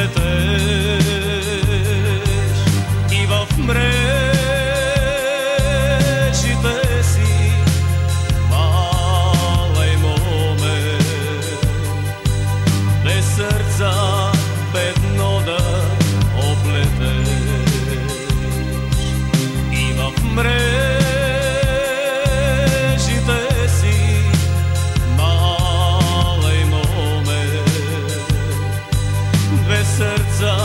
летить. serca.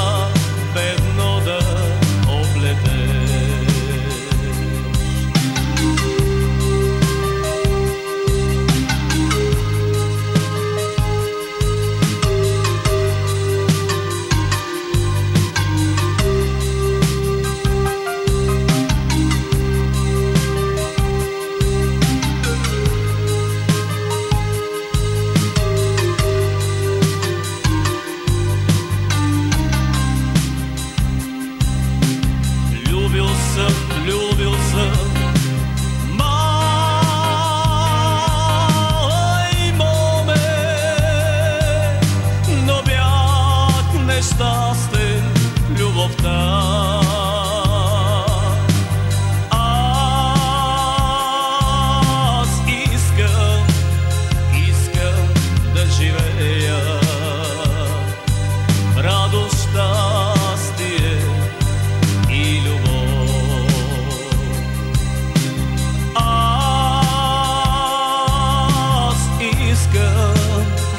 world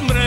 But.